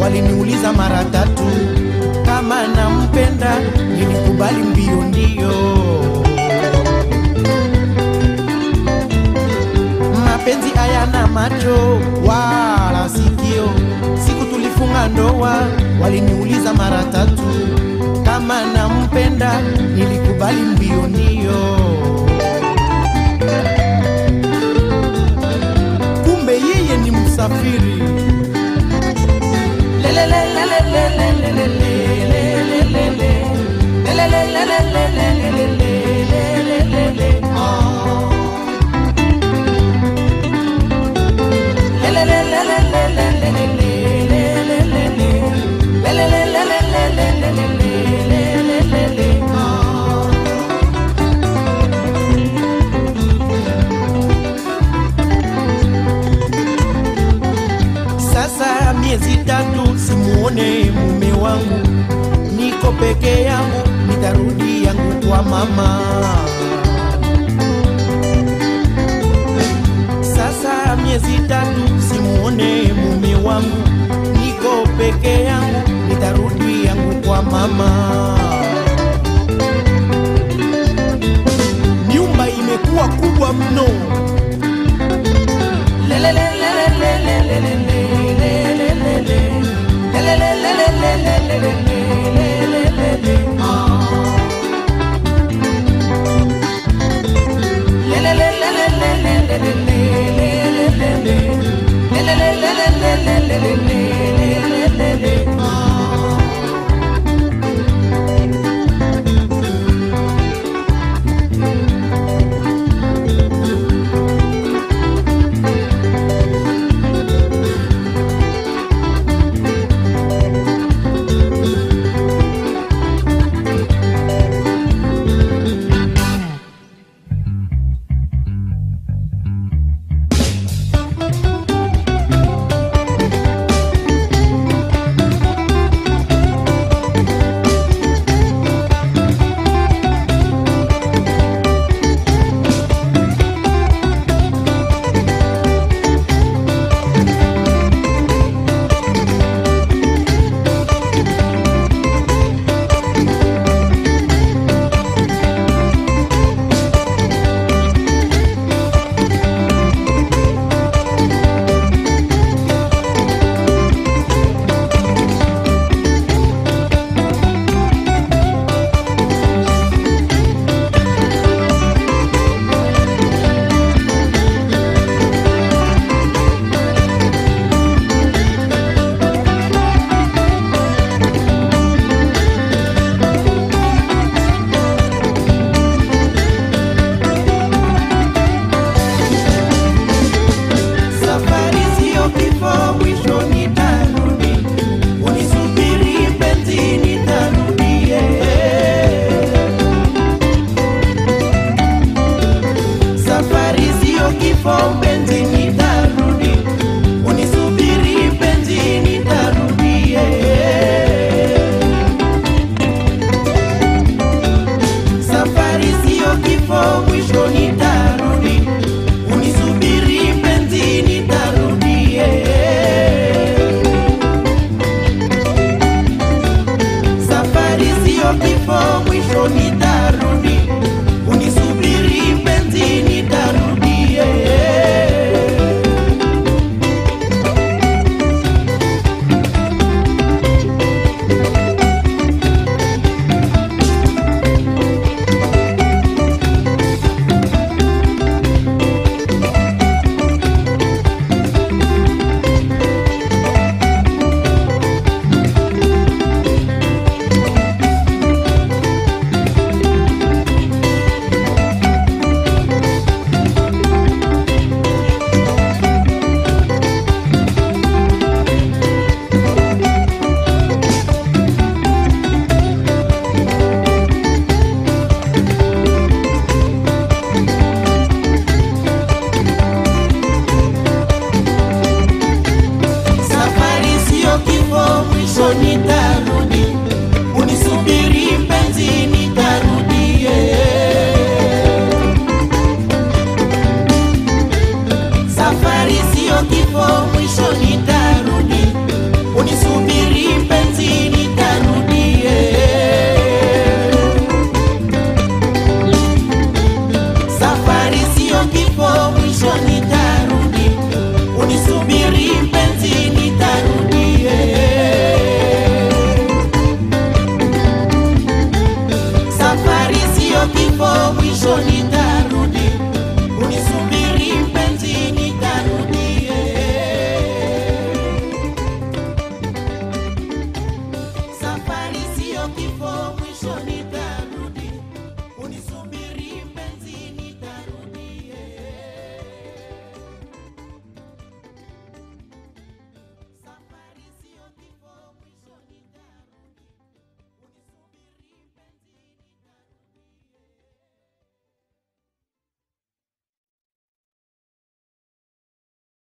waliniuliza mara tatu kama nampenda, nilikubali mbio ndio. Mapenzi hayana macho wala sikio. Siku tulifunga ndoa, waliniuliza mara tatu kama nampenda, nilikubali mbio ndio. kumbe yeye ni msafiri. Peke yangu, nitarudi yangu kwa mama.